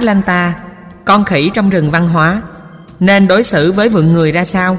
Atlanta, con khỉ trong rừng văn hóa, nên đối xử với vượng người ra sao?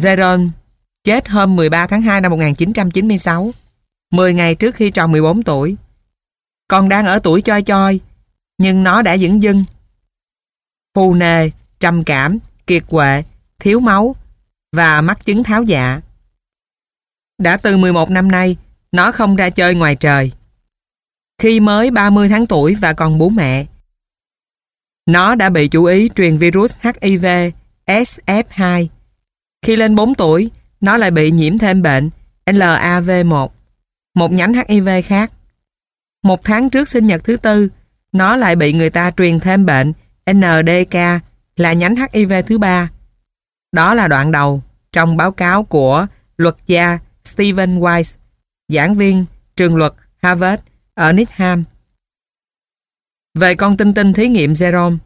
Zeron chết hôm 13 tháng 2 năm 1996, 10 ngày trước khi tròn 14 tuổi. Còn đang ở tuổi choi choi, nhưng nó đã dững dưng. Phù nề, trầm cảm, kiệt quệ, thiếu máu và mắc chứng tháo dạ. Đã từ 11 năm nay, nó không ra chơi ngoài trời. Khi mới 30 tháng tuổi và còn bú mẹ, nó đã bị chú ý truyền virus HIV SF2 khi lên 4 tuổi, nó lại bị nhiễm thêm bệnh LAV1, một nhánh HIV khác. Một tháng trước sinh nhật thứ tư, nó lại bị người ta truyền thêm bệnh NDK là nhánh HIV thứ ba. Đó là đoạn đầu trong báo cáo của luật gia Stephen Weiss, giảng viên trường luật Harvard ở Needham. Về con tinh tinh thí nghiệm Jerome,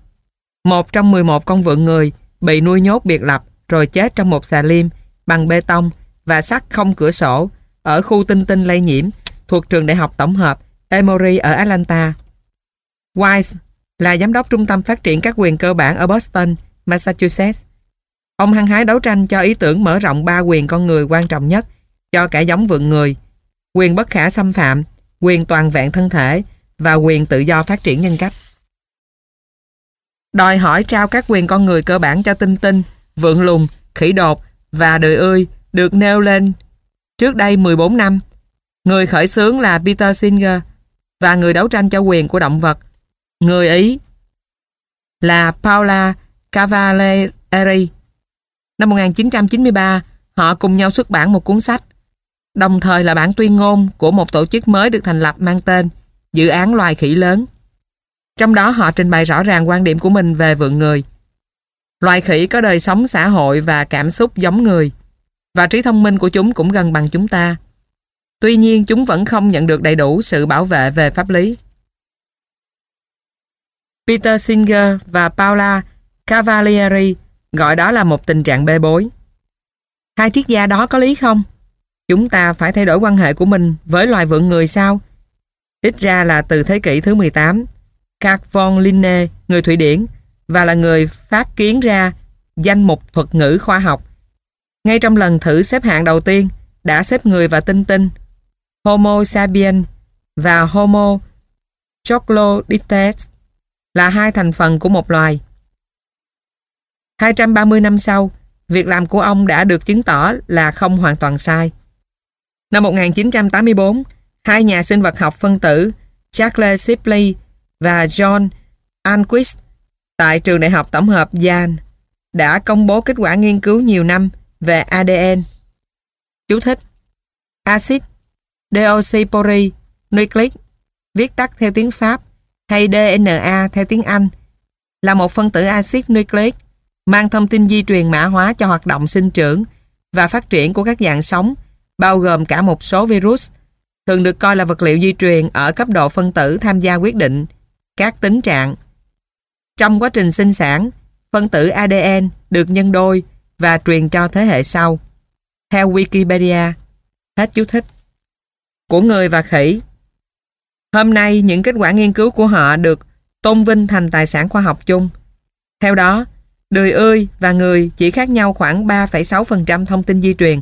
một trong 11 con vượn người bị nuôi nhốt biệt lập rồi chết trong một xà liêm bằng bê tông và sắt không cửa sổ ở khu tinh tinh lây nhiễm thuộc trường đại học tổng hợp Emory ở Atlanta. Wise là giám đốc trung tâm phát triển các quyền cơ bản ở Boston, Massachusetts. Ông hăng hái đấu tranh cho ý tưởng mở rộng ba quyền con người quan trọng nhất cho cả giống vượn người, quyền bất khả xâm phạm, quyền toàn vẹn thân thể và quyền tự do phát triển nhân cách. Đòi hỏi trao các quyền con người cơ bản cho tinh tinh vượn lùn, khỉ đột và đời ơi được nêu lên trước đây 14 năm. Người khởi xướng là Peter Singer và người đấu tranh cho quyền của động vật, người Ý là Paula Cavalieri. Năm 1993, họ cùng nhau xuất bản một cuốn sách, đồng thời là bản tuyên ngôn của một tổ chức mới được thành lập mang tên Dự án Loài Khỉ Lớn. Trong đó họ trình bày rõ ràng quan điểm của mình về vượn người, Loài khỉ có đời sống xã hội và cảm xúc giống người và trí thông minh của chúng cũng gần bằng chúng ta. Tuy nhiên chúng vẫn không nhận được đầy đủ sự bảo vệ về pháp lý. Peter Singer và Paula Cavalieri gọi đó là một tình trạng bê bối. Hai triết gia đó có lý không? Chúng ta phải thay đổi quan hệ của mình với loài vượn người sao? Ít ra là từ thế kỷ thứ 18, Carl von Linne, người Thụy Điển, và là người phát kiến ra danh mục thuật ngữ khoa học. Ngay trong lần thử xếp hạng đầu tiên đã xếp người và tinh tinh Homo sapiens và Homo troglodytes là hai thành phần của một loài. 230 năm sau, việc làm của ông đã được chứng tỏ là không hoàn toàn sai. Năm 1984, hai nhà sinh vật học phân tử Charles Shipley và John Anquist tại trường đại học tổng hợp Yan đã công bố kết quả nghiên cứu nhiều năm về ADN. Chú thích Acid deoxypori nucleic, viết tắt theo tiếng Pháp, hay DNA theo tiếng Anh, là một phân tử axit nucleic mang thông tin di truyền mã hóa cho hoạt động sinh trưởng và phát triển của các dạng sống, bao gồm cả một số virus, thường được coi là vật liệu di truyền ở cấp độ phân tử tham gia quyết định các tính trạng trong quá trình sinh sản, phân tử ADN được nhân đôi và truyền cho thế hệ sau. Theo Wikipedia, hết chú thích. Của người và khỉ Hôm nay, những kết quả nghiên cứu của họ được tôn vinh thành tài sản khoa học chung. Theo đó, đười ươi và người chỉ khác nhau khoảng 3,6% thông tin di truyền.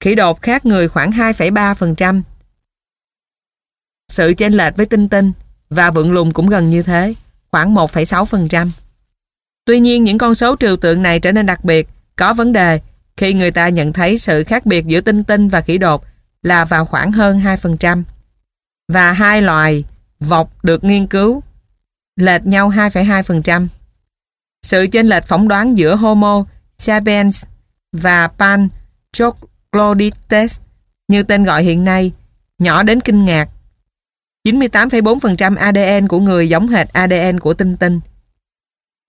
Khỉ đột khác người khoảng 2,3%. Sự chênh lệch với tinh tinh và vượng lùn cũng gần như thế, khoảng 1,6%. Tuy nhiên, những con số trừu tượng này trở nên đặc biệt, có vấn đề khi người ta nhận thấy sự khác biệt giữa tinh tinh và khỉ đột là vào khoảng hơn 2%. Và hai loài vọc được nghiên cứu lệch nhau 2,2%. Sự chênh lệch phỏng đoán giữa Homo sapiens và Pan troglodytes như tên gọi hiện nay nhỏ đến kinh ngạc. 98,4% ADN của người giống hệt ADN của tinh tinh.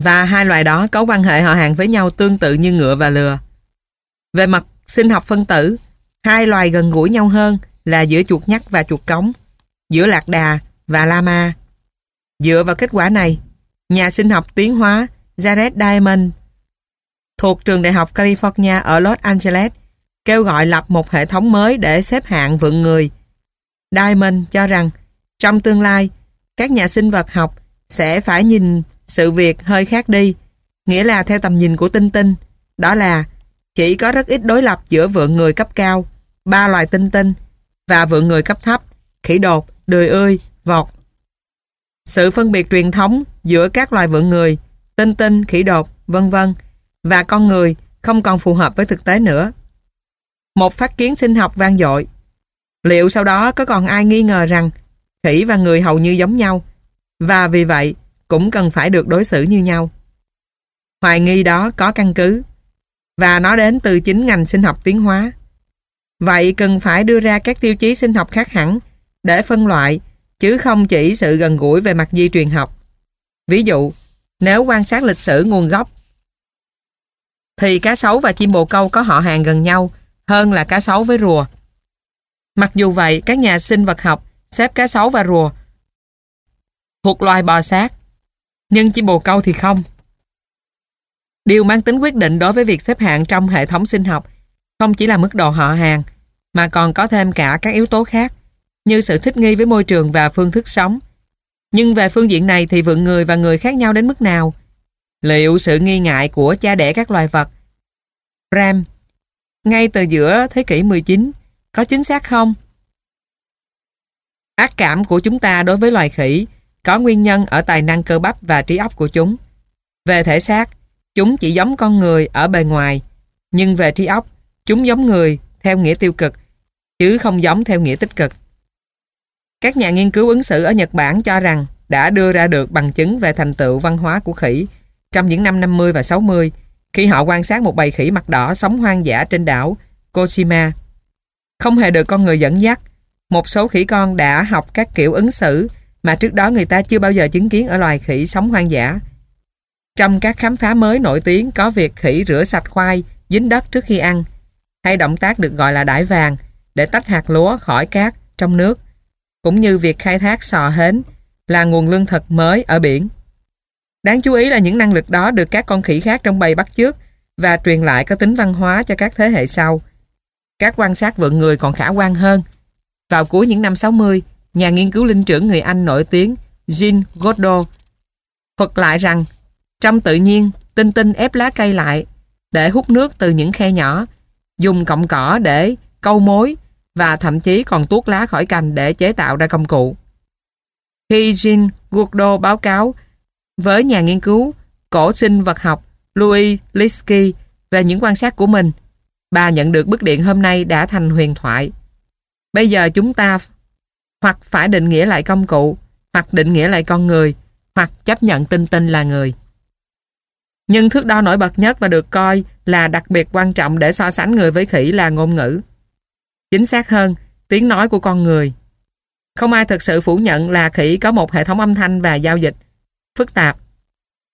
Và hai loài đó có quan hệ họ hàng với nhau tương tự như ngựa và lừa. Về mặt sinh học phân tử, hai loài gần gũi nhau hơn là giữa chuột nhắt và chuột cống, giữa lạc đà và lama. Dựa vào kết quả này, nhà sinh học tiến hóa Jared Diamond thuộc trường đại học California ở Los Angeles kêu gọi lập một hệ thống mới để xếp hạng vượng người. Diamond cho rằng trong tương lai, các nhà sinh vật học sẽ phải nhìn sự việc hơi khác đi, nghĩa là theo tầm nhìn của tinh tinh, đó là chỉ có rất ít đối lập giữa vượng người cấp cao, ba loài tinh tinh và vượng người cấp thấp, khỉ đột, đười ươi, vọt. Sự phân biệt truyền thống giữa các loài vượng người, tinh tinh, khỉ đột, vân vân và con người không còn phù hợp với thực tế nữa. Một phát kiến sinh học vang dội. Liệu sau đó có còn ai nghi ngờ rằng khỉ và người hầu như giống nhau và vì vậy cũng cần phải được đối xử như nhau. Hoài nghi đó có căn cứ và nó đến từ chính ngành sinh học tiến hóa. Vậy cần phải đưa ra các tiêu chí sinh học khác hẳn để phân loại chứ không chỉ sự gần gũi về mặt di truyền học. Ví dụ, nếu quan sát lịch sử nguồn gốc thì cá sấu và chim bồ câu có họ hàng gần nhau hơn là cá sấu với rùa. Mặc dù vậy, các nhà sinh vật học xếp cá sấu và rùa thuộc loài bò sát, nhưng chim bồ câu thì không. Điều mang tính quyết định đối với việc xếp hạng trong hệ thống sinh học không chỉ là mức độ họ hàng, mà còn có thêm cả các yếu tố khác, như sự thích nghi với môi trường và phương thức sống. Nhưng về phương diện này thì vượng người và người khác nhau đến mức nào? Liệu sự nghi ngại của cha đẻ các loài vật ram ngay từ giữa thế kỷ 19 có chính xác không? Ác cảm của chúng ta đối với loài khỉ có nguyên nhân ở tài năng cơ bắp và trí óc của chúng. Về thể xác, chúng chỉ giống con người ở bề ngoài, nhưng về trí óc, chúng giống người theo nghĩa tiêu cực, chứ không giống theo nghĩa tích cực. Các nhà nghiên cứu ứng xử ở Nhật Bản cho rằng đã đưa ra được bằng chứng về thành tựu văn hóa của khỉ trong những năm 50 và 60 khi họ quan sát một bầy khỉ mặt đỏ sống hoang dã trên đảo Koshima. Không hề được con người dẫn dắt, một số khỉ con đã học các kiểu ứng xử mà trước đó người ta chưa bao giờ chứng kiến ở loài khỉ sống hoang dã. Trong các khám phá mới nổi tiếng có việc khỉ rửa sạch khoai dính đất trước khi ăn, hay động tác được gọi là đải vàng để tách hạt lúa khỏi cát trong nước, cũng như việc khai thác sò hến là nguồn lương thực mới ở biển. Đáng chú ý là những năng lực đó được các con khỉ khác trong bầy bắt chước và truyền lại có tính văn hóa cho các thế hệ sau. Các quan sát vượn người còn khả quan hơn. Vào cuối những năm 60, nhà nghiên cứu linh trưởng người Anh nổi tiếng Jean Godot thuật lại rằng trong tự nhiên, tinh tinh ép lá cây lại để hút nước từ những khe nhỏ, dùng cọng cỏ để câu mối và thậm chí còn tuốt lá khỏi cành để chế tạo ra công cụ. Khi Jean Godot báo cáo với nhà nghiên cứu cổ sinh vật học Louis Linsky về những quan sát của mình, bà nhận được bức điện hôm nay đã thành huyền thoại. Bây giờ chúng ta hoặc phải định nghĩa lại công cụ, hoặc định nghĩa lại con người, hoặc chấp nhận tinh tinh là người. Nhưng thước đo nổi bật nhất và được coi là đặc biệt quan trọng để so sánh người với khỉ là ngôn ngữ. Chính xác hơn, tiếng nói của con người. Không ai thực sự phủ nhận là khỉ có một hệ thống âm thanh và giao dịch phức tạp.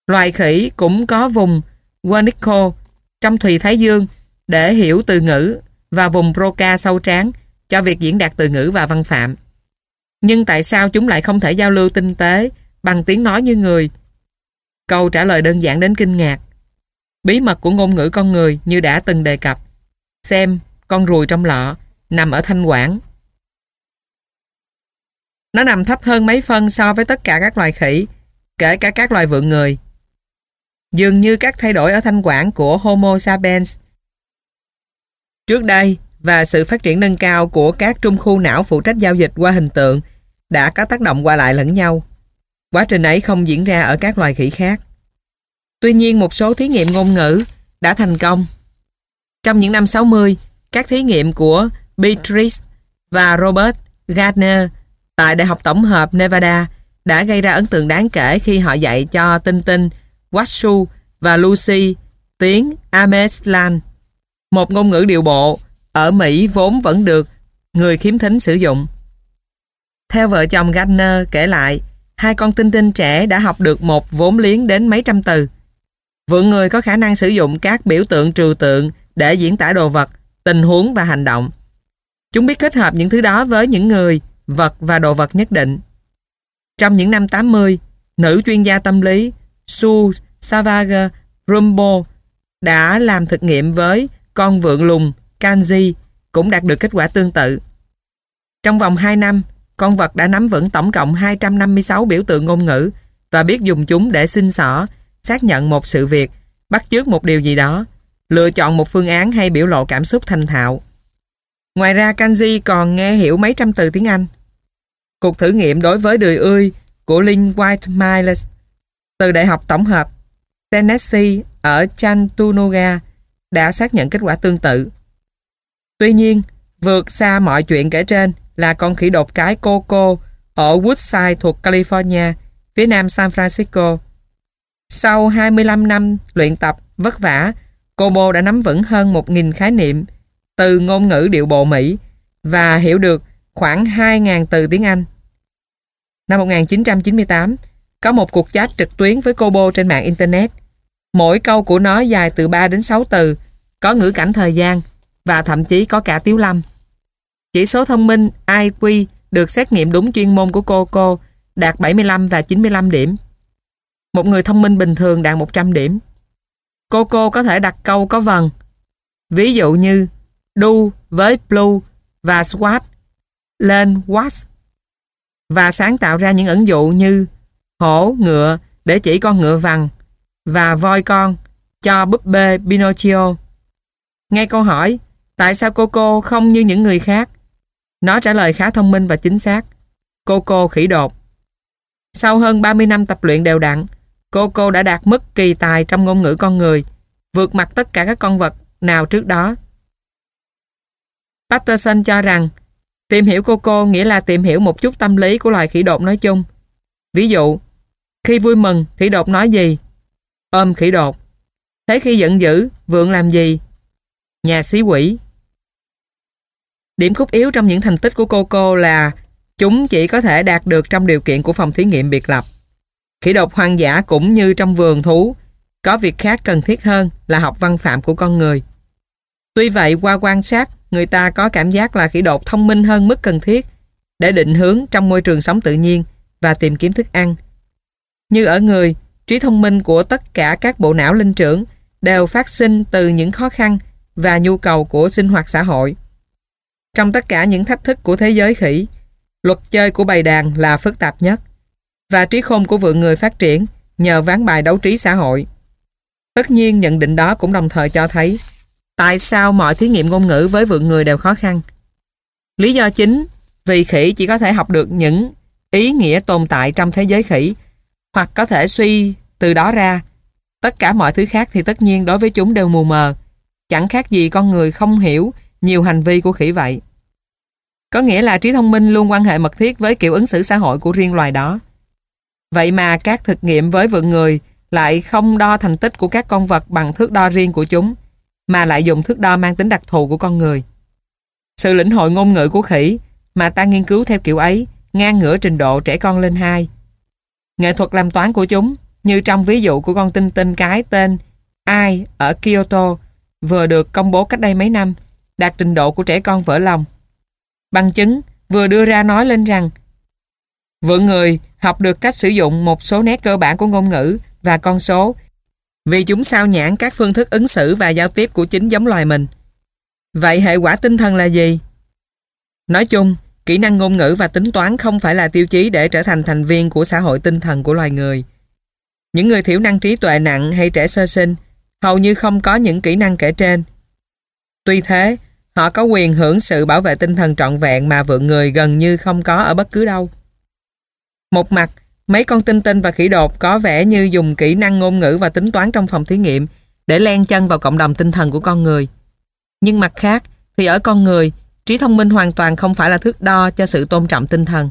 Loài khỉ cũng có vùng Wernicke trong Thùy Thái Dương để hiểu từ ngữ và vùng Broca sâu trán cho việc diễn đạt từ ngữ và văn phạm. Nhưng tại sao chúng lại không thể giao lưu tinh tế bằng tiếng nói như người? Câu trả lời đơn giản đến kinh ngạc. Bí mật của ngôn ngữ con người như đã từng đề cập. Xem, con ruồi trong lọ, nằm ở thanh quản. Nó nằm thấp hơn mấy phân so với tất cả các loài khỉ, kể cả các loài vượn người. Dường như các thay đổi ở thanh quản của Homo sapiens trước đây và sự phát triển nâng cao của các trung khu não phụ trách giao dịch qua hình tượng đã có tác động qua lại lẫn nhau. Quá trình ấy không diễn ra ở các loài khỉ khác. Tuy nhiên một số thí nghiệm ngôn ngữ đã thành công. Trong những năm 60, các thí nghiệm của Beatrice và Robert Gardner tại Đại học Tổng hợp Nevada đã gây ra ấn tượng đáng kể khi họ dạy cho Tinh Tinh, Washu và Lucy tiếng Ameslan, một ngôn ngữ điệu bộ ở Mỹ vốn vẫn được người khiếm thính sử dụng. Theo vợ chồng Gardner kể lại, hai con tinh tinh trẻ đã học được một vốn liếng đến mấy trăm từ. Vượng người có khả năng sử dụng các biểu tượng trừu tượng để diễn tả đồ vật, tình huống và hành động. Chúng biết kết hợp những thứ đó với những người, vật và đồ vật nhất định. Trong những năm 80, nữ chuyên gia tâm lý Sue savage Rumbo đã làm thực nghiệm với con vượn lùng Kanji cũng đạt được kết quả tương tự. Trong vòng 2 năm, con vật đã nắm vững tổng cộng 256 biểu tượng ngôn ngữ và biết dùng chúng để xin xỏ, xác nhận một sự việc, bắt chước một điều gì đó, lựa chọn một phương án hay biểu lộ cảm xúc thành thạo. Ngoài ra Kanji còn nghe hiểu mấy trăm từ tiếng Anh. Cuộc thử nghiệm đối với đời ươi của Lynn White Miles từ Đại học Tổng hợp Tennessee ở Chattanooga đã xác nhận kết quả tương tự. Tuy nhiên, vượt xa mọi chuyện kể trên là con khỉ đột cái Coco ở Woodside thuộc California, phía nam San Francisco. Sau 25 năm luyện tập vất vả, Cobo đã nắm vững hơn 1.000 khái niệm từ ngôn ngữ điệu bộ Mỹ và hiểu được khoảng 2.000 từ tiếng Anh. Năm 1998, có một cuộc chat trực tuyến với Cobo trên mạng Internet. Mỗi câu của nó dài từ 3 đến 6 từ, có ngữ cảnh thời gian và thậm chí có cả tiếu lâm. Chỉ số thông minh IQ được xét nghiệm đúng chuyên môn của cô cô đạt 75 và 95 điểm. Một người thông minh bình thường đạt 100 điểm. Cô cô có thể đặt câu có vần. Ví dụ như do với blue và squat lên what và sáng tạo ra những ẩn dụ như hổ, ngựa để chỉ con ngựa vằn và voi con cho búp bê Pinocchio. Nghe câu hỏi tại sao cô cô không như những người khác nó trả lời khá thông minh và chính xác. Cô cô khỉ đột. Sau hơn 30 năm tập luyện đều đặn, cô cô đã đạt mức kỳ tài trong ngôn ngữ con người, vượt mặt tất cả các con vật nào trước đó. Patterson cho rằng tìm hiểu cô cô nghĩa là tìm hiểu một chút tâm lý của loài khỉ đột nói chung. Ví dụ, khi vui mừng, khỉ đột nói gì? Ôm khỉ đột. Thế khi giận dữ, vượng làm gì? Nhà xí quỷ. Điểm khúc yếu trong những thành tích của Coco là chúng chỉ có thể đạt được trong điều kiện của phòng thí nghiệm biệt lập. Khỉ đột hoang dã cũng như trong vườn thú, có việc khác cần thiết hơn là học văn phạm của con người. Tuy vậy, qua quan sát, người ta có cảm giác là khỉ đột thông minh hơn mức cần thiết để định hướng trong môi trường sống tự nhiên và tìm kiếm thức ăn. Như ở người, trí thông minh của tất cả các bộ não linh trưởng đều phát sinh từ những khó khăn và nhu cầu của sinh hoạt xã hội. Trong tất cả những thách thức của thế giới khỉ, luật chơi của bầy đàn là phức tạp nhất và trí khôn của vượng người phát triển nhờ ván bài đấu trí xã hội. Tất nhiên nhận định đó cũng đồng thời cho thấy tại sao mọi thí nghiệm ngôn ngữ với vượng người đều khó khăn. Lý do chính vì khỉ chỉ có thể học được những ý nghĩa tồn tại trong thế giới khỉ hoặc có thể suy từ đó ra. Tất cả mọi thứ khác thì tất nhiên đối với chúng đều mù mờ. Chẳng khác gì con người không hiểu nhiều hành vi của khỉ vậy. Có nghĩa là trí thông minh luôn quan hệ mật thiết với kiểu ứng xử xã hội của riêng loài đó. Vậy mà các thực nghiệm với vượn người lại không đo thành tích của các con vật bằng thước đo riêng của chúng, mà lại dùng thước đo mang tính đặc thù của con người. Sự lĩnh hội ngôn ngữ của khỉ mà ta nghiên cứu theo kiểu ấy ngang ngửa trình độ trẻ con lên hai. Nghệ thuật làm toán của chúng, như trong ví dụ của con tinh tinh cái tên Ai ở Kyoto vừa được công bố cách đây mấy năm, đạt trình độ của trẻ con vỡ lòng. Bằng chứng vừa đưa ra nói lên rằng vợ người học được cách sử dụng một số nét cơ bản của ngôn ngữ và con số vì chúng sao nhãn các phương thức ứng xử và giao tiếp của chính giống loài mình. Vậy hệ quả tinh thần là gì? Nói chung, kỹ năng ngôn ngữ và tính toán không phải là tiêu chí để trở thành thành viên của xã hội tinh thần của loài người. Những người thiểu năng trí tuệ nặng hay trẻ sơ sinh hầu như không có những kỹ năng kể trên. Tuy thế, họ có quyền hưởng sự bảo vệ tinh thần trọn vẹn mà vượng người gần như không có ở bất cứ đâu. Một mặt, mấy con tinh tinh và khỉ đột có vẻ như dùng kỹ năng ngôn ngữ và tính toán trong phòng thí nghiệm để len chân vào cộng đồng tinh thần của con người. Nhưng mặt khác, thì ở con người, trí thông minh hoàn toàn không phải là thước đo cho sự tôn trọng tinh thần.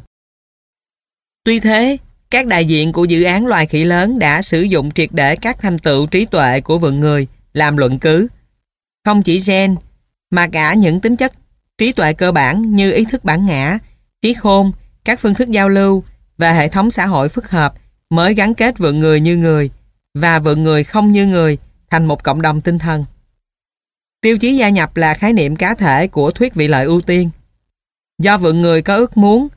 Tuy thế, các đại diện của dự án loài khỉ lớn đã sử dụng triệt để các thành tựu trí tuệ của vượng người làm luận cứ. Không chỉ gen, mà cả những tính chất trí tuệ cơ bản như ý thức bản ngã, trí khôn, các phương thức giao lưu và hệ thống xã hội phức hợp mới gắn kết vượng người như người và vượng người không như người thành một cộng đồng tinh thần. Tiêu chí gia nhập là khái niệm cá thể của thuyết vị lợi ưu tiên. Do vượng người có ước muốn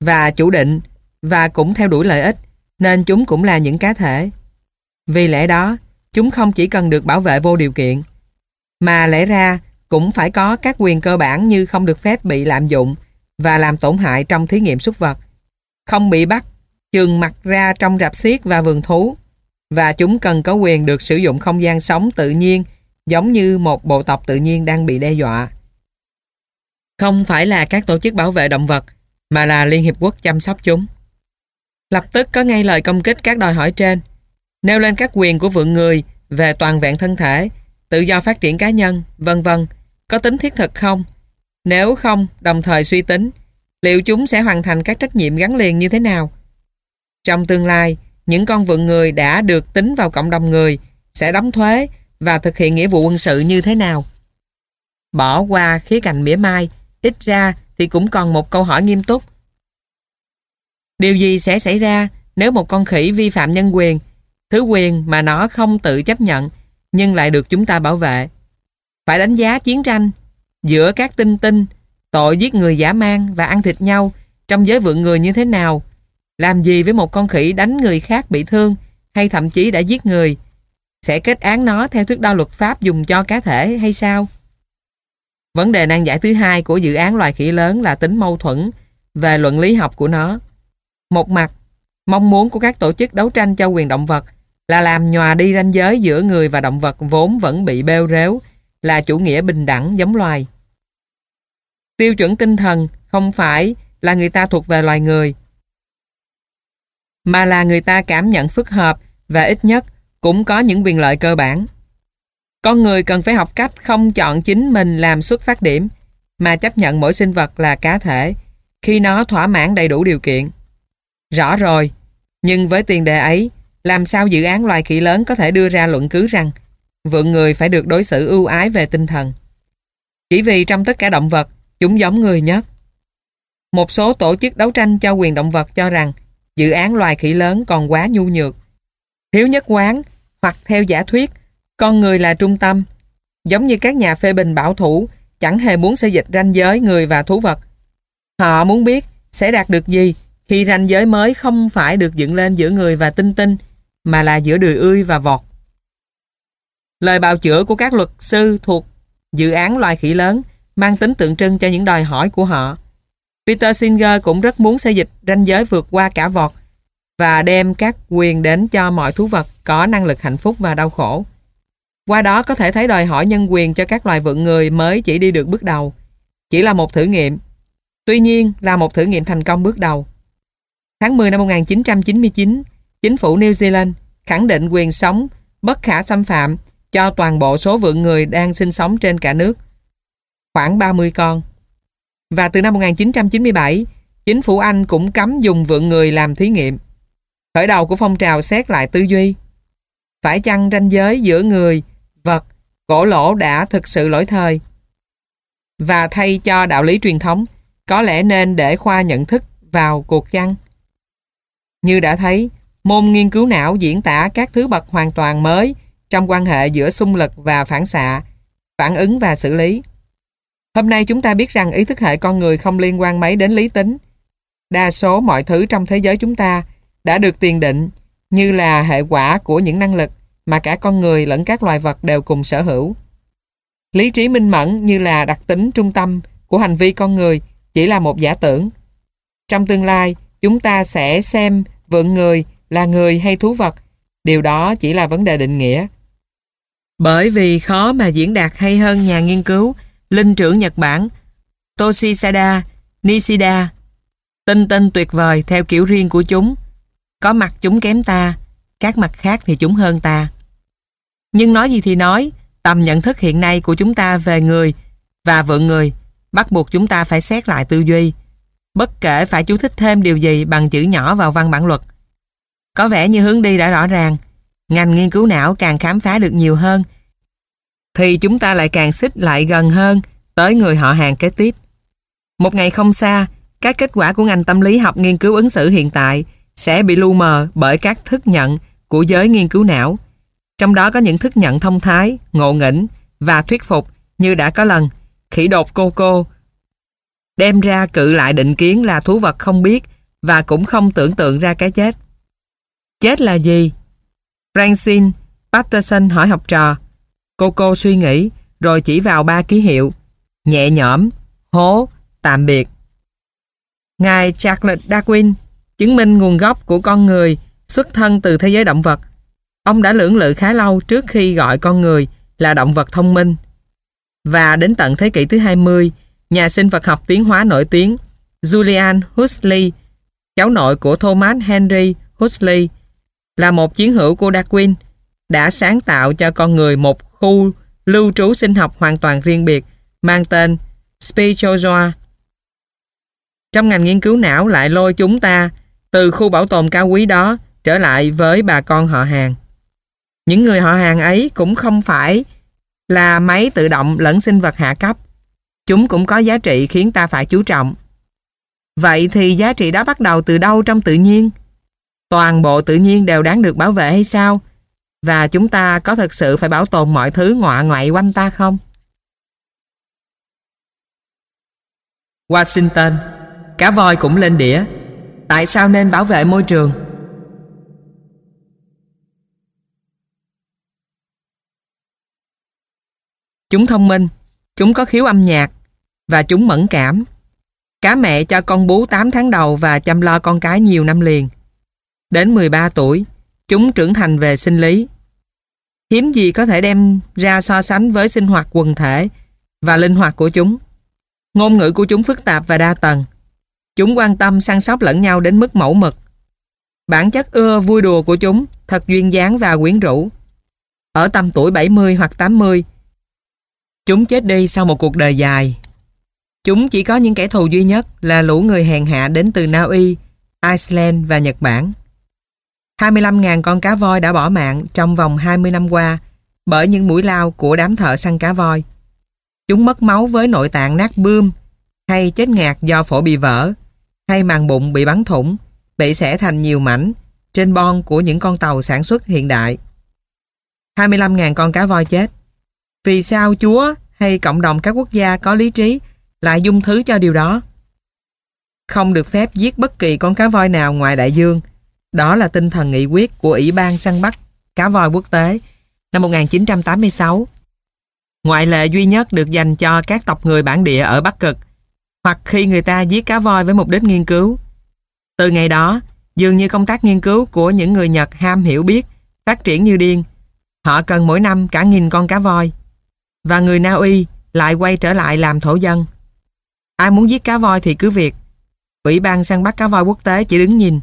và chủ định và cũng theo đuổi lợi ích nên chúng cũng là những cá thể. Vì lẽ đó, chúng không chỉ cần được bảo vệ vô điều kiện mà lẽ ra cũng phải có các quyền cơ bản như không được phép bị lạm dụng và làm tổn hại trong thí nghiệm súc vật, không bị bắt, chừng mặt ra trong rạp xiếc và vườn thú, và chúng cần có quyền được sử dụng không gian sống tự nhiên giống như một bộ tộc tự nhiên đang bị đe dọa. Không phải là các tổ chức bảo vệ động vật, mà là Liên Hiệp Quốc chăm sóc chúng. Lập tức có ngay lời công kích các đòi hỏi trên, nêu lên các quyền của vượng người về toàn vẹn thân thể, tự do phát triển cá nhân, vân vân có tính thiết thực không? Nếu không, đồng thời suy tính, liệu chúng sẽ hoàn thành các trách nhiệm gắn liền như thế nào? Trong tương lai, những con vượng người đã được tính vào cộng đồng người sẽ đóng thuế và thực hiện nghĩa vụ quân sự như thế nào? Bỏ qua khía cạnh mỉa mai, ít ra thì cũng còn một câu hỏi nghiêm túc. Điều gì sẽ xảy ra nếu một con khỉ vi phạm nhân quyền, thứ quyền mà nó không tự chấp nhận nhưng lại được chúng ta bảo vệ? Phải đánh giá chiến tranh giữa các tinh tinh, tội giết người giả mang và ăn thịt nhau trong giới vượng người như thế nào? Làm gì với một con khỉ đánh người khác bị thương hay thậm chí đã giết người? Sẽ kết án nó theo thước đo luật pháp dùng cho cá thể hay sao? Vấn đề nan giải thứ hai của dự án loài khỉ lớn là tính mâu thuẫn về luận lý học của nó. Một mặt, mong muốn của các tổ chức đấu tranh cho quyền động vật là làm nhòa đi ranh giới giữa người và động vật vốn vẫn bị bêu rếu là chủ nghĩa bình đẳng giống loài. Tiêu chuẩn tinh thần không phải là người ta thuộc về loài người, mà là người ta cảm nhận phức hợp và ít nhất cũng có những quyền lợi cơ bản. Con người cần phải học cách không chọn chính mình làm xuất phát điểm, mà chấp nhận mỗi sinh vật là cá thể khi nó thỏa mãn đầy đủ điều kiện. Rõ rồi, nhưng với tiền đề ấy, làm sao dự án loài khỉ lớn có thể đưa ra luận cứ rằng vượng người phải được đối xử ưu ái về tinh thần. Chỉ vì trong tất cả động vật, chúng giống người nhất. Một số tổ chức đấu tranh cho quyền động vật cho rằng dự án loài khỉ lớn còn quá nhu nhược. Thiếu nhất quán hoặc theo giả thuyết, con người là trung tâm. Giống như các nhà phê bình bảo thủ chẳng hề muốn xây dịch ranh giới người và thú vật. Họ muốn biết sẽ đạt được gì khi ranh giới mới không phải được dựng lên giữa người và tinh tinh mà là giữa đười ươi và vọt. Lời bào chữa của các luật sư thuộc dự án loài khỉ lớn mang tính tượng trưng cho những đòi hỏi của họ. Peter Singer cũng rất muốn xây dịch ranh giới vượt qua cả vọt và đem các quyền đến cho mọi thú vật có năng lực hạnh phúc và đau khổ. Qua đó có thể thấy đòi hỏi nhân quyền cho các loài vượn người mới chỉ đi được bước đầu. Chỉ là một thử nghiệm. Tuy nhiên là một thử nghiệm thành công bước đầu. Tháng 10 năm 1999, chính phủ New Zealand khẳng định quyền sống bất khả xâm phạm cho toàn bộ số vượng người đang sinh sống trên cả nước, khoảng 30 con. Và từ năm 1997, chính phủ Anh cũng cấm dùng vượng người làm thí nghiệm. Khởi đầu của phong trào xét lại tư duy. Phải chăng ranh giới giữa người, vật, cổ lỗ đã thực sự lỗi thời? Và thay cho đạo lý truyền thống, có lẽ nên để khoa nhận thức vào cuộc chăng? Như đã thấy, môn nghiên cứu não diễn tả các thứ bậc hoàn toàn mới trong quan hệ giữa xung lực và phản xạ, phản ứng và xử lý. Hôm nay chúng ta biết rằng ý thức hệ con người không liên quan mấy đến lý tính. Đa số mọi thứ trong thế giới chúng ta đã được tiền định như là hệ quả của những năng lực mà cả con người lẫn các loài vật đều cùng sở hữu. Lý trí minh mẫn như là đặc tính trung tâm của hành vi con người chỉ là một giả tưởng. Trong tương lai, chúng ta sẽ xem vượng người là người hay thú vật. Điều đó chỉ là vấn đề định nghĩa. Bởi vì khó mà diễn đạt hay hơn nhà nghiên cứu, linh trưởng Nhật Bản, Toshisada Nishida. Tinh tinh tuyệt vời theo kiểu riêng của chúng. Có mặt chúng kém ta, các mặt khác thì chúng hơn ta. Nhưng nói gì thì nói, tầm nhận thức hiện nay của chúng ta về người và vượng người bắt buộc chúng ta phải xét lại tư duy. Bất kể phải chú thích thêm điều gì bằng chữ nhỏ vào văn bản luật. Có vẻ như hướng đi đã rõ ràng. Ngành nghiên cứu não càng khám phá được nhiều hơn thì chúng ta lại càng xích lại gần hơn tới người họ hàng kế tiếp. Một ngày không xa, các kết quả của ngành tâm lý học nghiên cứu ứng xử hiện tại sẽ bị lu mờ bởi các thức nhận của giới nghiên cứu não. Trong đó có những thức nhận thông thái, ngộ nghĩnh và thuyết phục như đã có lần khỉ đột cô cô đem ra cự lại định kiến là thú vật không biết và cũng không tưởng tượng ra cái chết. Chết là gì? Francine Patterson hỏi học trò. Cô cô suy nghĩ rồi chỉ vào ba ký hiệu nhẹ nhõm, hố, tạm biệt. Ngài Charles Darwin chứng minh nguồn gốc của con người xuất thân từ thế giới động vật. Ông đã lưỡng lự khá lâu trước khi gọi con người là động vật thông minh. Và đến tận thế kỷ thứ 20, nhà sinh vật học tiến hóa nổi tiếng Julian Huxley, cháu nội của Thomas Henry Huxley, là một chiến hữu của Darwin, đã sáng tạo cho con người một khu lưu trú sinh học hoàn toàn riêng biệt mang tên Spichozoa. Trong ngành nghiên cứu não lại lôi chúng ta từ khu bảo tồn cao quý đó trở lại với bà con họ hàng. Những người họ hàng ấy cũng không phải là máy tự động lẫn sinh vật hạ cấp. Chúng cũng có giá trị khiến ta phải chú trọng. Vậy thì giá trị đó bắt đầu từ đâu trong tự nhiên? Toàn bộ tự nhiên đều đáng được bảo vệ hay sao? Và chúng ta có thực sự phải bảo tồn mọi thứ ngọa ngoại quanh ta không? Washington Cá voi cũng lên đĩa Tại sao nên bảo vệ môi trường? Chúng thông minh Chúng có khiếu âm nhạc Và chúng mẫn cảm Cá mẹ cho con bú 8 tháng đầu Và chăm lo con cái nhiều năm liền Đến 13 tuổi Chúng trưởng thành về sinh lý Hiếm gì có thể đem ra so sánh với sinh hoạt quần thể và linh hoạt của chúng. Ngôn ngữ của chúng phức tạp và đa tầng. Chúng quan tâm săn sóc lẫn nhau đến mức mẫu mực. Bản chất ưa vui đùa của chúng thật duyên dáng và quyến rũ. Ở tầm tuổi 70 hoặc 80, chúng chết đi sau một cuộc đời dài. Chúng chỉ có những kẻ thù duy nhất là lũ người hèn hạ đến từ Na Uy, Iceland và Nhật Bản. 25.000 con cá voi đã bỏ mạng trong vòng 20 năm qua bởi những mũi lao của đám thợ săn cá voi. Chúng mất máu với nội tạng nát bươm, hay chết ngạt do phổi bị vỡ, hay màng bụng bị bắn thủng, bị xẻ thành nhiều mảnh trên bon của những con tàu sản xuất hiện đại. 25.000 con cá voi chết. Vì sao Chúa hay cộng đồng các quốc gia có lý trí lại dung thứ cho điều đó? Không được phép giết bất kỳ con cá voi nào ngoài đại dương đó là tinh thần nghị quyết của Ủy ban săn bắt cá voi quốc tế năm 1986. Ngoại lệ duy nhất được dành cho các tộc người bản địa ở Bắc Cực hoặc khi người ta giết cá voi với mục đích nghiên cứu. Từ ngày đó, dường như công tác nghiên cứu của những người Nhật ham hiểu biết, phát triển như điên. Họ cần mỗi năm cả nghìn con cá voi. Và người Na Uy lại quay trở lại làm thổ dân. Ai muốn giết cá voi thì cứ việc. Ủy ban săn bắt cá voi quốc tế chỉ đứng nhìn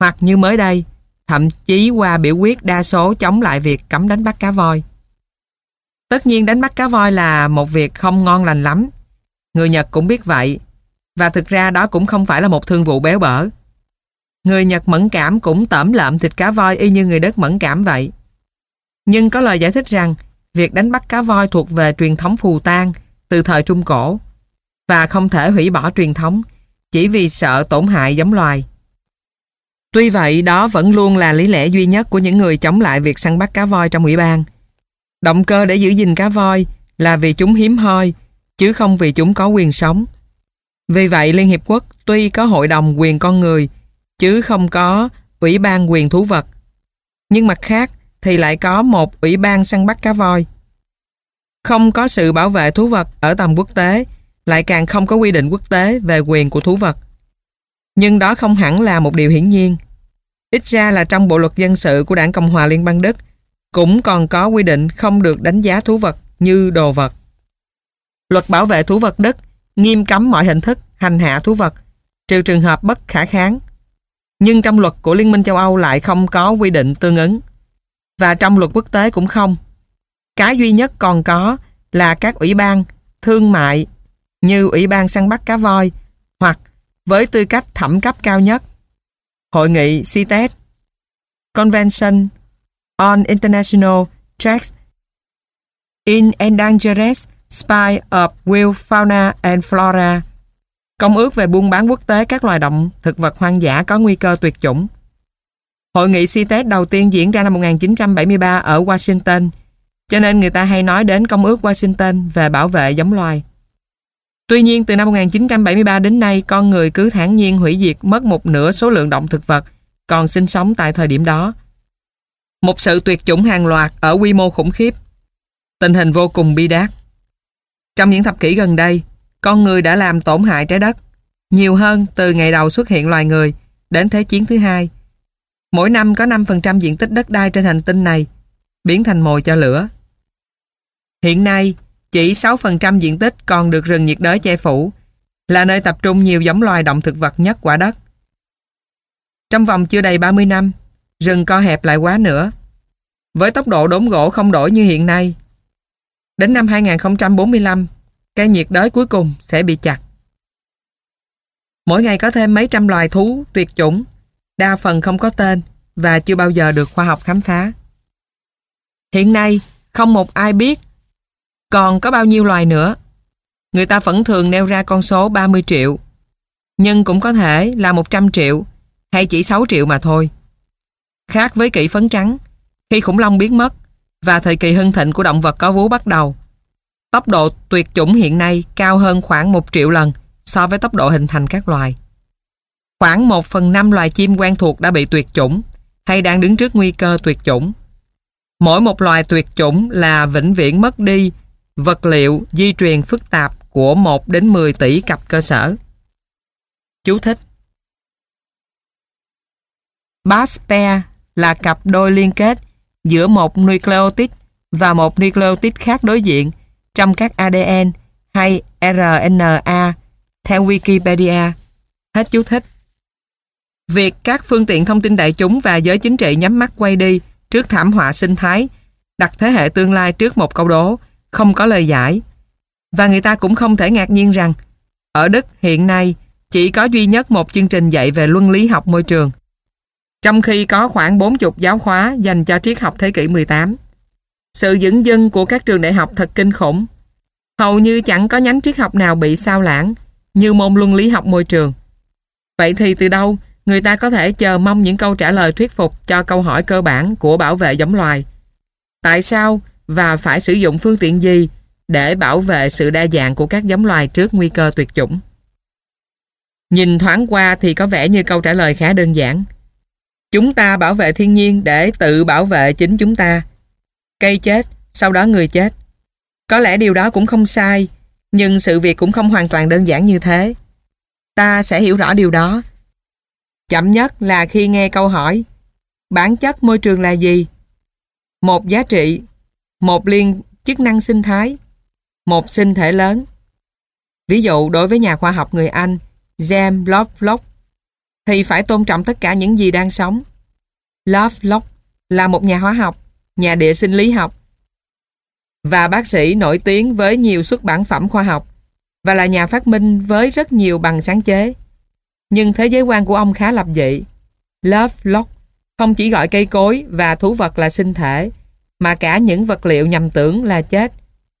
hoặc như mới đây, thậm chí qua biểu quyết đa số chống lại việc cấm đánh bắt cá voi. Tất nhiên đánh bắt cá voi là một việc không ngon lành lắm. Người Nhật cũng biết vậy, và thực ra đó cũng không phải là một thương vụ béo bở. Người Nhật mẫn cảm cũng tẩm lợm thịt cá voi y như người đất mẫn cảm vậy. Nhưng có lời giải thích rằng việc đánh bắt cá voi thuộc về truyền thống phù tang từ thời Trung Cổ và không thể hủy bỏ truyền thống chỉ vì sợ tổn hại giống loài. Tuy vậy, đó vẫn luôn là lý lẽ duy nhất của những người chống lại việc săn bắt cá voi trong ủy ban. Động cơ để giữ gìn cá voi là vì chúng hiếm hoi, chứ không vì chúng có quyền sống. Vì vậy, Liên Hiệp Quốc tuy có hội đồng quyền con người, chứ không có ủy ban quyền thú vật, Nhưng mặt khác thì lại có một ủy ban săn bắt cá voi. Không có sự bảo vệ thú vật ở tầm quốc tế, lại càng không có quy định quốc tế về quyền của thú vật. Nhưng đó không hẳn là một điều hiển nhiên. Ít ra là trong bộ luật dân sự của đảng Cộng hòa Liên bang Đức cũng còn có quy định không được đánh giá thú vật như đồ vật. Luật bảo vệ thú vật Đức nghiêm cấm mọi hình thức hành hạ thú vật, trừ trường hợp bất khả kháng. Nhưng trong luật của Liên minh châu Âu lại không có quy định tương ứng. Và trong luật quốc tế cũng không. Cái duy nhất còn có là các ủy ban thương mại như Ủy ban săn bắt cá voi hoặc với tư cách thẩm cấp cao nhất Hội nghị CITES Convention on International Tracks in Endangered Spy of Wild Fauna and Flora Công ước về buôn bán quốc tế các loài động thực vật hoang dã có nguy cơ tuyệt chủng. Hội nghị CITES đầu tiên diễn ra năm 1973 ở Washington, cho nên người ta hay nói đến Công ước Washington về bảo vệ giống loài. Tuy nhiên, từ năm 1973 đến nay, con người cứ thản nhiên hủy diệt mất một nửa số lượng động thực vật còn sinh sống tại thời điểm đó. Một sự tuyệt chủng hàng loạt ở quy mô khủng khiếp. Tình hình vô cùng bi đát. Trong những thập kỷ gần đây, con người đã làm tổn hại trái đất nhiều hơn từ ngày đầu xuất hiện loài người đến Thế chiến thứ hai. Mỗi năm có 5% diện tích đất đai trên hành tinh này biến thành mồi cho lửa. Hiện nay, chỉ 6% diện tích còn được rừng nhiệt đới che phủ, là nơi tập trung nhiều giống loài động thực vật nhất quả đất. Trong vòng chưa đầy 30 năm, rừng co hẹp lại quá nữa. Với tốc độ đốn gỗ không đổi như hiện nay, đến năm 2045, cây nhiệt đới cuối cùng sẽ bị chặt. Mỗi ngày có thêm mấy trăm loài thú tuyệt chủng, đa phần không có tên và chưa bao giờ được khoa học khám phá. Hiện nay, không một ai biết còn có bao nhiêu loài nữa. Người ta vẫn thường nêu ra con số 30 triệu, nhưng cũng có thể là 100 triệu hay chỉ 6 triệu mà thôi. Khác với kỷ phấn trắng, khi khủng long biến mất và thời kỳ hưng thịnh của động vật có vú bắt đầu, tốc độ tuyệt chủng hiện nay cao hơn khoảng 1 triệu lần so với tốc độ hình thành các loài. Khoảng 1 phần 5 loài chim quen thuộc đã bị tuyệt chủng hay đang đứng trước nguy cơ tuyệt chủng. Mỗi một loài tuyệt chủng là vĩnh viễn mất đi vật liệu di truyền phức tạp của 1 đến 10 tỷ cặp cơ sở. Chú thích Base pair là cặp đôi liên kết giữa một nucleotide và một nucleotide khác đối diện trong các ADN hay RNA theo Wikipedia. Hết chú thích. Việc các phương tiện thông tin đại chúng và giới chính trị nhắm mắt quay đi trước thảm họa sinh thái, đặt thế hệ tương lai trước một câu đố, không có lời giải. Và người ta cũng không thể ngạc nhiên rằng, ở Đức hiện nay, chỉ có duy nhất một chương trình dạy về luân lý học môi trường. Trong khi có khoảng 40 giáo khóa dành cho triết học thế kỷ 18. Sự dững dưng của các trường đại học thật kinh khủng. Hầu như chẳng có nhánh triết học nào bị sao lãng như môn luân lý học môi trường. Vậy thì từ đâu người ta có thể chờ mong những câu trả lời thuyết phục cho câu hỏi cơ bản của bảo vệ giống loài? Tại sao và phải sử dụng phương tiện gì để bảo vệ sự đa dạng của các giống loài trước nguy cơ tuyệt chủng. Nhìn thoáng qua thì có vẻ như câu trả lời khá đơn giản. Chúng ta bảo vệ thiên nhiên để tự bảo vệ chính chúng ta. Cây chết, sau đó người chết. Có lẽ điều đó cũng không sai, nhưng sự việc cũng không hoàn toàn đơn giản như thế. Ta sẽ hiểu rõ điều đó. Chậm nhất là khi nghe câu hỏi Bản chất môi trường là gì? Một giá trị một liên chức năng sinh thái, một sinh thể lớn. Ví dụ đối với nhà khoa học người Anh James Lovelock thì phải tôn trọng tất cả những gì đang sống. Lovelock là một nhà hóa học, nhà địa sinh lý học và bác sĩ nổi tiếng với nhiều xuất bản phẩm khoa học và là nhà phát minh với rất nhiều bằng sáng chế. Nhưng thế giới quan của ông khá lập dị. Lovelock không chỉ gọi cây cối và thú vật là sinh thể mà cả những vật liệu nhầm tưởng là chết,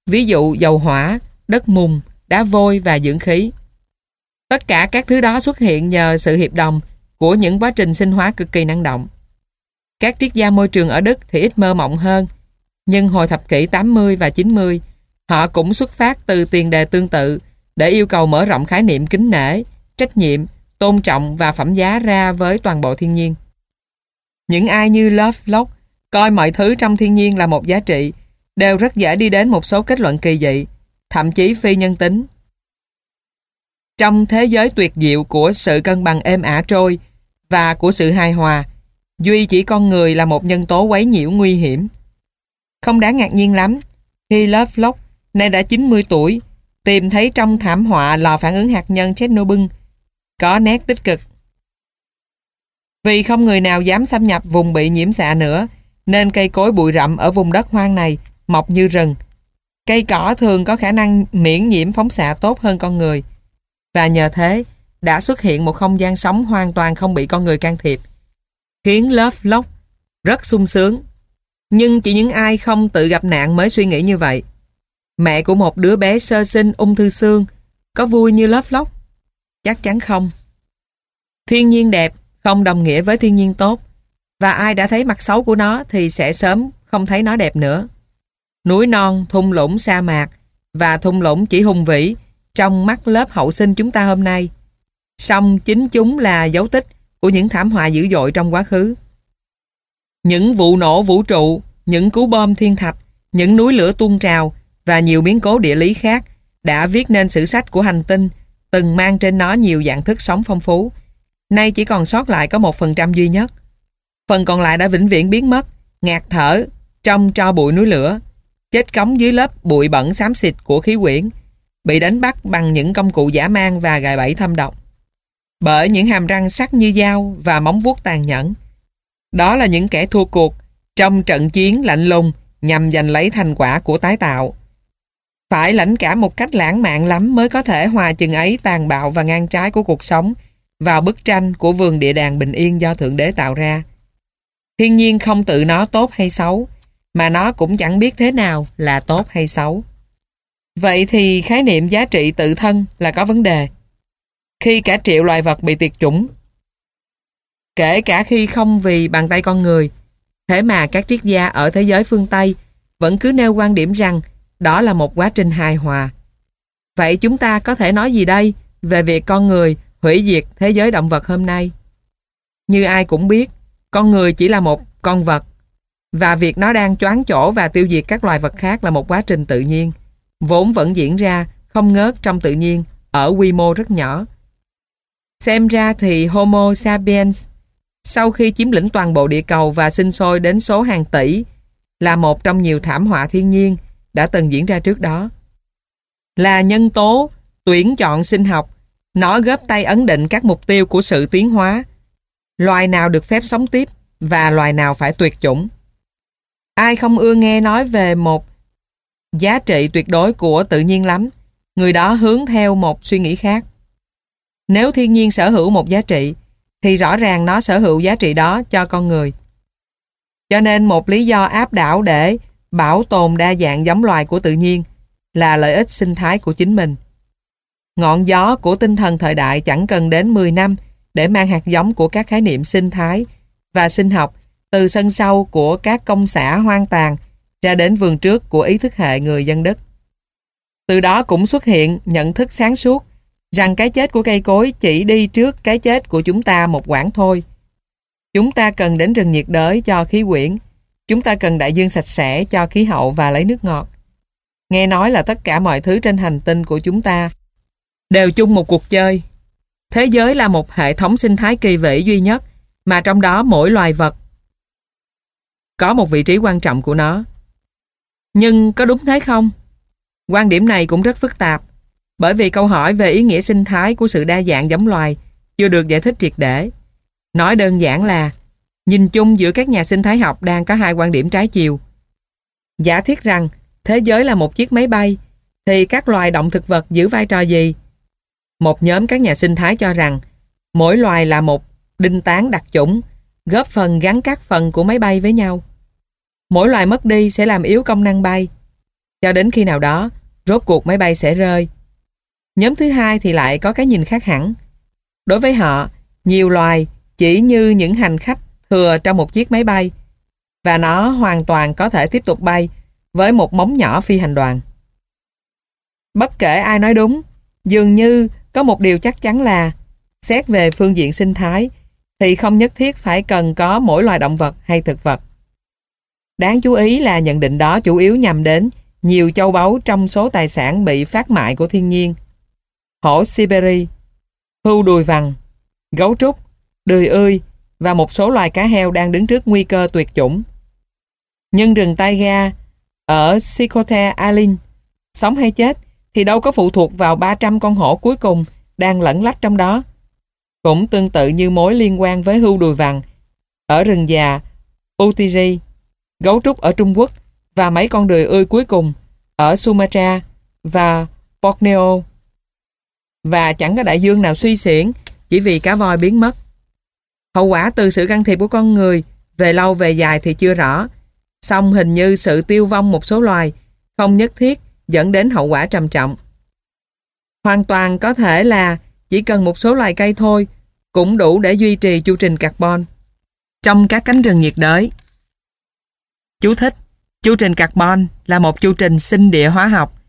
ví dụ dầu hỏa, đất mùng, đá vôi và dưỡng khí. Tất cả các thứ đó xuất hiện nhờ sự hiệp đồng của những quá trình sinh hóa cực kỳ năng động. Các triết gia môi trường ở Đức thì ít mơ mộng hơn, nhưng hồi thập kỷ 80 và 90, họ cũng xuất phát từ tiền đề tương tự để yêu cầu mở rộng khái niệm kính nể, trách nhiệm, tôn trọng và phẩm giá ra với toàn bộ thiên nhiên. Những ai như Lovelock coi mọi thứ trong thiên nhiên là một giá trị, đều rất dễ đi đến một số kết luận kỳ dị, thậm chí phi nhân tính. Trong thế giới tuyệt diệu của sự cân bằng êm ả trôi và của sự hài hòa, duy chỉ con người là một nhân tố quấy nhiễu nguy hiểm. Không đáng ngạc nhiên lắm, khi Lovelock, nay đã 90 tuổi, tìm thấy trong thảm họa lò phản ứng hạt nhân Chernobyl có nét tích cực. Vì không người nào dám xâm nhập vùng bị nhiễm xạ nữa, nên cây cối bụi rậm ở vùng đất hoang này mọc như rừng. Cây cỏ thường có khả năng miễn nhiễm phóng xạ tốt hơn con người. Và nhờ thế, đã xuất hiện một không gian sống hoàn toàn không bị con người can thiệp, khiến Lovelock rất sung sướng. Nhưng chỉ những ai không tự gặp nạn mới suy nghĩ như vậy. Mẹ của một đứa bé sơ sinh ung thư xương có vui như Lovelock? Chắc chắn không. Thiên nhiên đẹp không đồng nghĩa với thiên nhiên tốt và ai đã thấy mặt xấu của nó thì sẽ sớm không thấy nó đẹp nữa. Núi non, thung lũng, sa mạc và thung lũng chỉ hùng vĩ trong mắt lớp hậu sinh chúng ta hôm nay. Song chính chúng là dấu tích của những thảm họa dữ dội trong quá khứ. Những vụ nổ vũ trụ, những cú bom thiên thạch, những núi lửa tuôn trào và nhiều biến cố địa lý khác đã viết nên sử sách của hành tinh từng mang trên nó nhiều dạng thức sống phong phú. Nay chỉ còn sót lại có một phần trăm duy nhất. Phần còn lại đã vĩnh viễn biến mất, ngạt thở trong tro bụi núi lửa, chết cống dưới lớp bụi bẩn xám xịt của khí quyển, bị đánh bắt bằng những công cụ giả mang và gài bẫy thâm độc. Bởi những hàm răng sắc như dao và móng vuốt tàn nhẫn. Đó là những kẻ thua cuộc trong trận chiến lạnh lùng nhằm giành lấy thành quả của tái tạo. Phải lãnh cả một cách lãng mạn lắm mới có thể hòa chừng ấy tàn bạo và ngang trái của cuộc sống vào bức tranh của vườn địa đàng bình yên do Thượng Đế tạo ra. Thiên nhiên không tự nó tốt hay xấu, mà nó cũng chẳng biết thế nào là tốt hay xấu. Vậy thì khái niệm giá trị tự thân là có vấn đề. Khi cả triệu loài vật bị tuyệt chủng, kể cả khi không vì bàn tay con người, thế mà các triết gia ở thế giới phương Tây vẫn cứ nêu quan điểm rằng đó là một quá trình hài hòa. Vậy chúng ta có thể nói gì đây về việc con người hủy diệt thế giới động vật hôm nay? Như ai cũng biết, con người chỉ là một con vật, và việc nó đang choáng chỗ và tiêu diệt các loài vật khác là một quá trình tự nhiên vốn vẫn diễn ra, không ngớt trong tự nhiên, ở quy mô rất nhỏ. Xem ra thì Homo sapiens, sau khi chiếm lĩnh toàn bộ địa cầu và sinh sôi đến số hàng tỷ, là một trong nhiều thảm họa thiên nhiên đã từng diễn ra trước đó. Là nhân tố tuyển chọn sinh học, nó góp tay ấn định các mục tiêu của sự tiến hóa loài nào được phép sống tiếp và loài nào phải tuyệt chủng. Ai không ưa nghe nói về một giá trị tuyệt đối của tự nhiên lắm, người đó hướng theo một suy nghĩ khác. Nếu thiên nhiên sở hữu một giá trị, thì rõ ràng nó sở hữu giá trị đó cho con người. Cho nên một lý do áp đảo để bảo tồn đa dạng giống loài của tự nhiên là lợi ích sinh thái của chính mình. Ngọn gió của tinh thần thời đại chẳng cần đến 10 năm để mang hạt giống của các khái niệm sinh thái và sinh học từ sân sau của các công xã hoang tàn ra đến vườn trước của ý thức hệ người dân đất. Từ đó cũng xuất hiện nhận thức sáng suốt rằng cái chết của cây cối chỉ đi trước cái chết của chúng ta một quãng thôi. Chúng ta cần đến rừng nhiệt đới cho khí quyển. Chúng ta cần đại dương sạch sẽ cho khí hậu và lấy nước ngọt. Nghe nói là tất cả mọi thứ trên hành tinh của chúng ta đều chung một cuộc chơi. Thế giới là một hệ thống sinh thái kỳ vĩ duy nhất, mà trong đó mỗi loài vật có một vị trí quan trọng của nó. Nhưng có đúng thế không? Quan điểm này cũng rất phức tạp, bởi vì câu hỏi về ý nghĩa sinh thái của sự đa dạng giống loài chưa được giải thích triệt để. Nói đơn giản là, nhìn chung giữa các nhà sinh thái học đang có hai quan điểm trái chiều. Giả thiết rằng thế giới là một chiếc máy bay, thì các loài động thực vật giữ vai trò gì? Một nhóm các nhà sinh thái cho rằng mỗi loài là một đinh tán đặc chủng góp phần gắn các phần của máy bay với nhau. Mỗi loài mất đi sẽ làm yếu công năng bay. Cho đến khi nào đó, rốt cuộc máy bay sẽ rơi. Nhóm thứ hai thì lại có cái nhìn khác hẳn. Đối với họ, nhiều loài chỉ như những hành khách thừa trong một chiếc máy bay và nó hoàn toàn có thể tiếp tục bay với một móng nhỏ phi hành đoàn. Bất kể ai nói đúng, dường như có một điều chắc chắn là xét về phương diện sinh thái thì không nhất thiết phải cần có mỗi loài động vật hay thực vật. Đáng chú ý là nhận định đó chủ yếu nhằm đến nhiều châu báu trong số tài sản bị phát mại của thiên nhiên. Hổ Siberia, hưu đùi vằn, gấu trúc, đười ươi và một số loài cá heo đang đứng trước nguy cơ tuyệt chủng. Nhân rừng taiga ở Sikote Alin sống hay chết thì đâu có phụ thuộc vào 300 con hổ cuối cùng đang lẫn lách trong đó. Cũng tương tự như mối liên quan với hưu đùi vằn ở rừng già Utiri, gấu trúc ở Trung Quốc và mấy con đười ươi cuối cùng ở Sumatra và Borneo. Và chẳng có đại dương nào suy xiển chỉ vì cá voi biến mất. Hậu quả từ sự can thiệp của con người về lâu về dài thì chưa rõ. Song hình như sự tiêu vong một số loài không nhất thiết dẫn đến hậu quả trầm trọng. Hoàn toàn có thể là chỉ cần một số loài cây thôi cũng đủ để duy trì chu trình carbon trong các cánh rừng nhiệt đới. Chú thích Chu trình carbon là một chu trình sinh địa hóa học.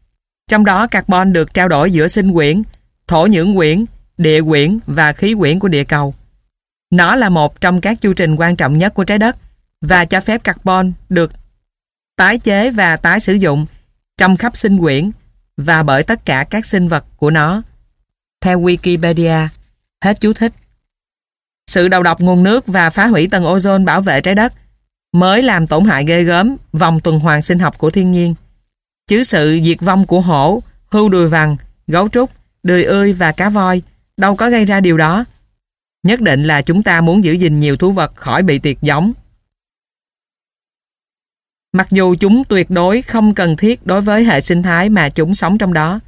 Trong đó carbon được trao đổi giữa sinh quyển, thổ nhưỡng quyển, địa quyển và khí quyển của địa cầu. Nó là một trong các chu trình quan trọng nhất của trái đất và cho phép carbon được tái chế và tái sử dụng trong khắp sinh quyển và bởi tất cả các sinh vật của nó. Theo Wikipedia, hết chú thích. Sự đầu độc nguồn nước và phá hủy tầng ozone bảo vệ trái đất mới làm tổn hại ghê gớm vòng tuần hoàn sinh học của thiên nhiên. Chứ sự diệt vong của hổ, hưu đùi vằn, gấu trúc, đười ươi và cá voi đâu có gây ra điều đó. Nhất định là chúng ta muốn giữ gìn nhiều thú vật khỏi bị tiệt giống. Mặc dù chúng tuyệt đối không cần thiết đối với hệ sinh thái mà chúng sống trong đó.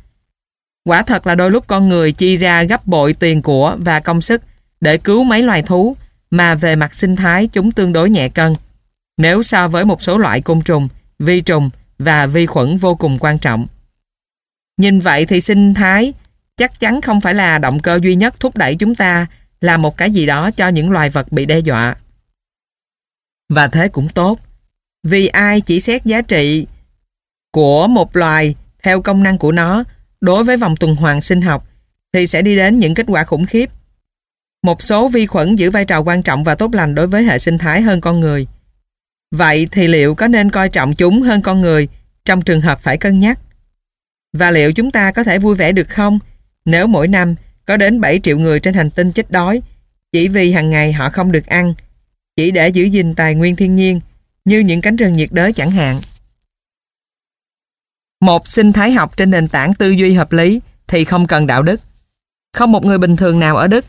Quả thật là đôi lúc con người chi ra gấp bội tiền của và công sức để cứu mấy loài thú mà về mặt sinh thái chúng tương đối nhẹ cân nếu so với một số loại côn trùng, vi trùng và vi khuẩn vô cùng quan trọng. Nhìn vậy thì sinh thái chắc chắn không phải là động cơ duy nhất thúc đẩy chúng ta làm một cái gì đó cho những loài vật bị đe dọa. Và thế cũng tốt, vì ai chỉ xét giá trị của một loài theo công năng của nó đối với vòng tuần hoàn sinh học thì sẽ đi đến những kết quả khủng khiếp. Một số vi khuẩn giữ vai trò quan trọng và tốt lành đối với hệ sinh thái hơn con người. Vậy thì liệu có nên coi trọng chúng hơn con người trong trường hợp phải cân nhắc? Và liệu chúng ta có thể vui vẻ được không nếu mỗi năm có đến 7 triệu người trên hành tinh chết đói chỉ vì hàng ngày họ không được ăn, chỉ để giữ gìn tài nguyên thiên nhiên như những cánh rừng nhiệt đới chẳng hạn. Một sinh thái học trên nền tảng tư duy hợp lý thì không cần đạo đức. Không một người bình thường nào ở Đức,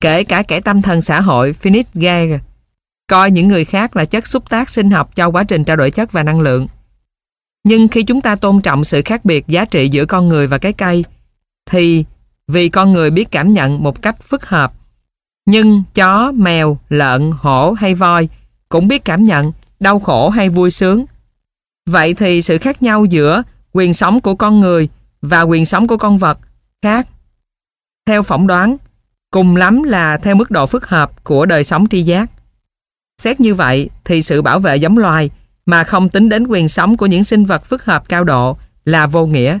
kể cả kẻ tâm thần xã hội Finit Geiger, coi những người khác là chất xúc tác sinh học cho quá trình trao đổi chất và năng lượng. Nhưng khi chúng ta tôn trọng sự khác biệt giá trị giữa con người và cái cây, thì vì con người biết cảm nhận một cách phức hợp, nhưng chó, mèo, lợn, hổ hay voi cũng biết cảm nhận đau khổ hay vui sướng. Vậy thì sự khác nhau giữa quyền sống của con người và quyền sống của con vật khác. Theo phỏng đoán, cùng lắm là theo mức độ phức hợp của đời sống tri giác. Xét như vậy thì sự bảo vệ giống loài mà không tính đến quyền sống của những sinh vật phức hợp cao độ là vô nghĩa.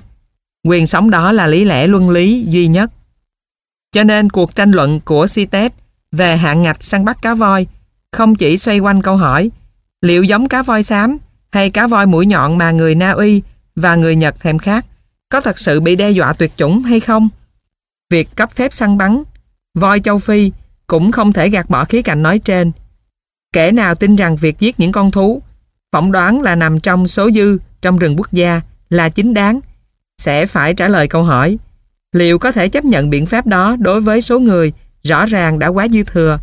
Quyền sống đó là lý lẽ luân lý duy nhất. Cho nên cuộc tranh luận của CITES về hạn ngạch săn bắt cá voi không chỉ xoay quanh câu hỏi liệu giống cá voi xám hay cá voi mũi nhọn mà người Na Uy và người Nhật thèm khát có thật sự bị đe dọa tuyệt chủng hay không? Việc cấp phép săn bắn voi châu Phi cũng không thể gạt bỏ khía cạnh nói trên Kẻ nào tin rằng việc giết những con thú, phỏng đoán là nằm trong số dư trong rừng quốc gia là chính đáng, sẽ phải trả lời câu hỏi liệu có thể chấp nhận biện pháp đó đối với số người rõ ràng đã quá dư thừa.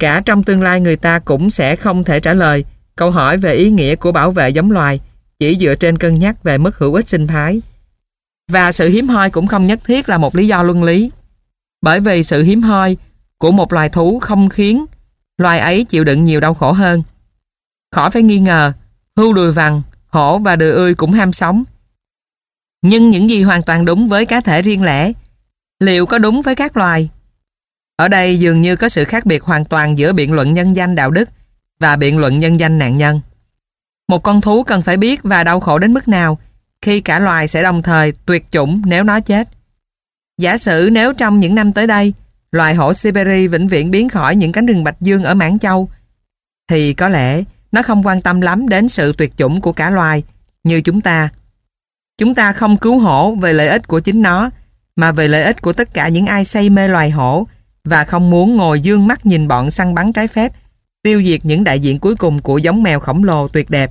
Cả trong tương lai người ta cũng sẽ không thể trả lời câu hỏi về ý nghĩa của bảo vệ giống loài chỉ dựa trên cân nhắc về mức hữu ích sinh thái. Và sự hiếm hoi cũng không nhất thiết là một lý do luân lý. Bởi vì sự hiếm hoi của một loài thú không khiến loài ấy chịu đựng nhiều đau khổ hơn. Khỏi phải nghi ngờ, hưu đùi vằn, hổ và đười ươi cũng ham sống. Nhưng những gì hoàn toàn đúng với cá thể riêng lẻ, liệu có đúng với các loài? Ở đây dường như có sự khác biệt hoàn toàn giữa biện luận nhân danh đạo đức và biện luận nhân danh nạn nhân. Một con thú cần phải biết và đau khổ đến mức nào khi cả loài sẽ đồng thời tuyệt chủng nếu nó chết. Giả sử nếu trong những năm tới đây, Loài hổ Siberia vĩnh viễn biến khỏi những cánh rừng Bạch Dương ở Mãn Châu thì có lẽ nó không quan tâm lắm đến sự tuyệt chủng của cả loài như chúng ta. Chúng ta không cứu hổ về lợi ích của chính nó, mà về lợi ích của tất cả những ai say mê loài hổ và không muốn ngồi dương mắt nhìn bọn săn bắn trái phép, tiêu diệt những đại diện cuối cùng của giống mèo khổng lồ tuyệt đẹp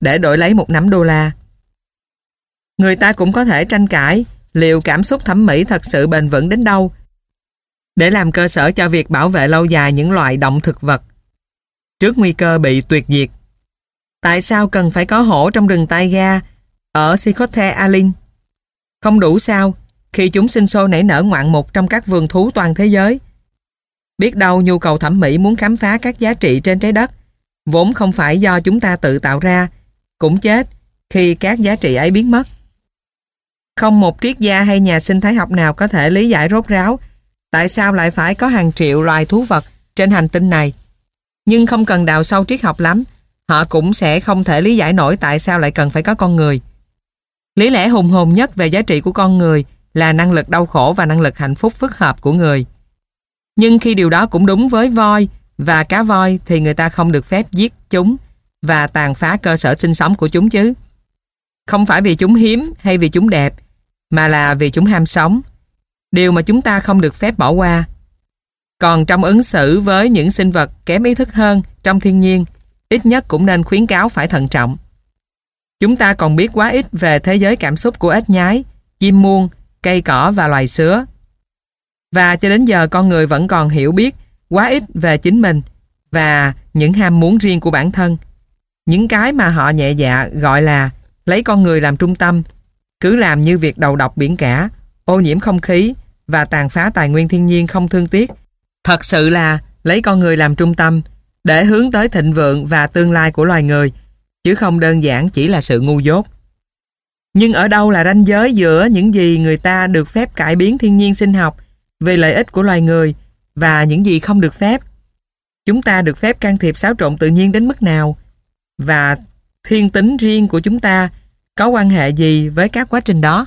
để đổi lấy một nắm đô la. Người ta cũng có thể tranh cãi liệu cảm xúc thẩm mỹ thật sự bền vững đến đâu để làm cơ sở cho việc bảo vệ lâu dài những loại động thực vật trước nguy cơ bị tuyệt diệt. Tại sao cần phải có hổ trong rừng taiga ở Sicotte Alin? Không đủ sao khi chúng sinh sôi nảy nở ngoạn mục trong các vườn thú toàn thế giới. Biết đâu nhu cầu thẩm mỹ muốn khám phá các giá trị trên trái đất vốn không phải do chúng ta tự tạo ra cũng chết khi các giá trị ấy biến mất. Không một triết gia hay nhà sinh thái học nào có thể lý giải rốt ráo tại sao lại phải có hàng triệu loài thú vật trên hành tinh này. Nhưng không cần đào sâu triết học lắm, họ cũng sẽ không thể lý giải nổi tại sao lại cần phải có con người. Lý lẽ hùng hồn nhất về giá trị của con người là năng lực đau khổ và năng lực hạnh phúc phức hợp của người. Nhưng khi điều đó cũng đúng với voi và cá voi thì người ta không được phép giết chúng và tàn phá cơ sở sinh sống của chúng chứ. Không phải vì chúng hiếm hay vì chúng đẹp, mà là vì chúng ham sống. Điều mà chúng ta không được phép bỏ qua. Còn trong ứng xử với những sinh vật kém ý thức hơn trong thiên nhiên, ít nhất cũng nên khuyến cáo phải thận trọng. Chúng ta còn biết quá ít về thế giới cảm xúc của ếch nhái, chim muông, cây cỏ và loài sứa. Và cho đến giờ con người vẫn còn hiểu biết quá ít về chính mình và những ham muốn riêng của bản thân. Những cái mà họ nhẹ dạ gọi là lấy con người làm trung tâm, cứ làm như việc đầu độc biển cả, ô nhiễm không khí và tàn phá tài nguyên thiên nhiên không thương tiếc. Thật sự là lấy con người làm trung tâm để hướng tới thịnh vượng và tương lai của loài người, chứ không đơn giản chỉ là sự ngu dốt. Nhưng ở đâu là ranh giới giữa những gì người ta được phép cải biến thiên nhiên sinh học về lợi ích của loài người và những gì không được phép? Chúng ta được phép can thiệp xáo trộn tự nhiên đến mức nào? Và thiên tính riêng của chúng ta có quan hệ gì với các quá trình đó?